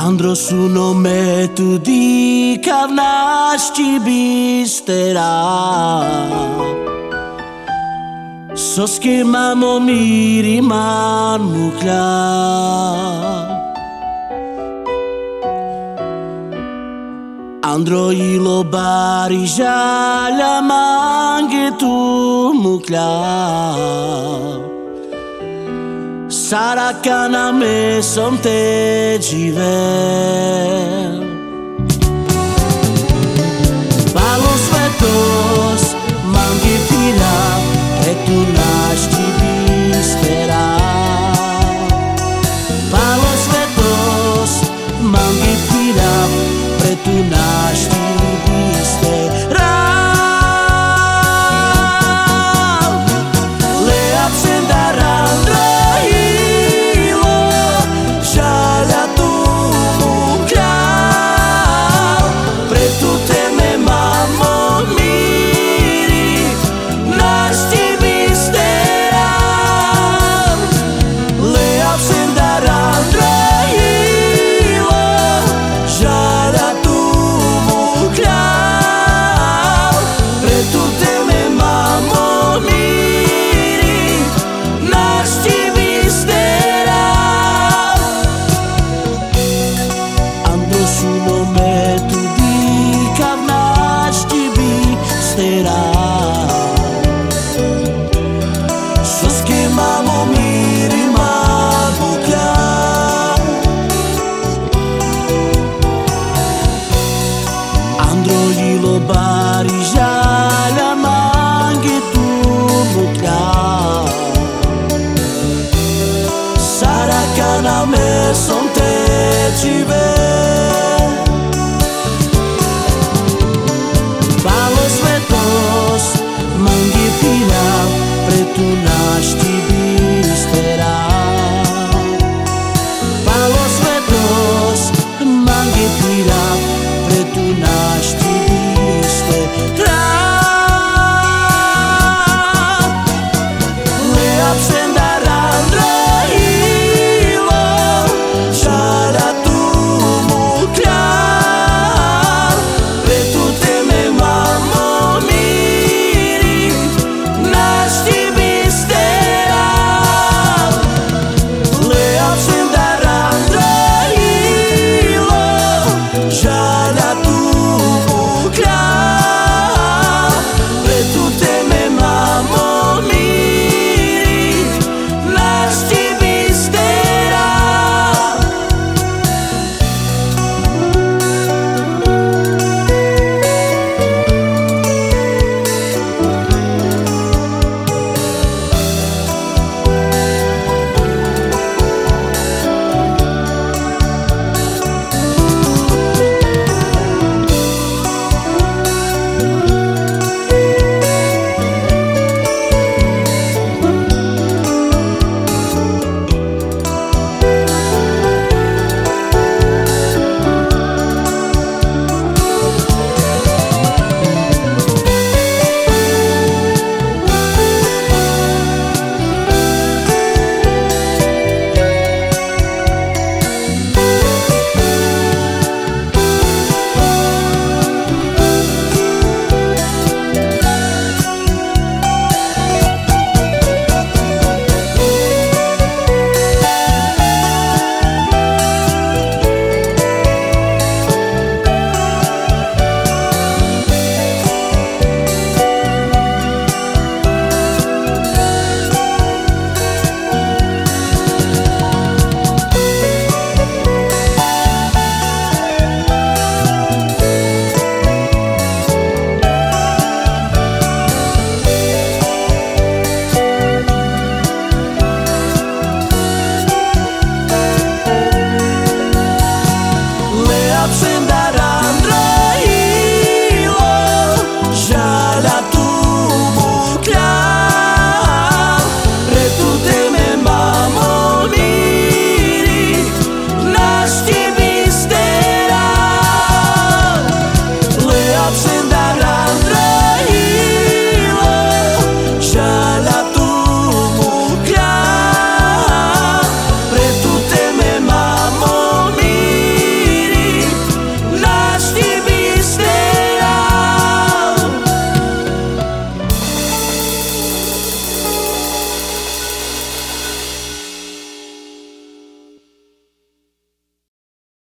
Andro su nome tu di kavnašći bistera. Soske mamo miri man mukla. Andro ilo bari žalja mange tu mukla Saracana me som te dziwem Palos vetos, mangi tira, que tu nasci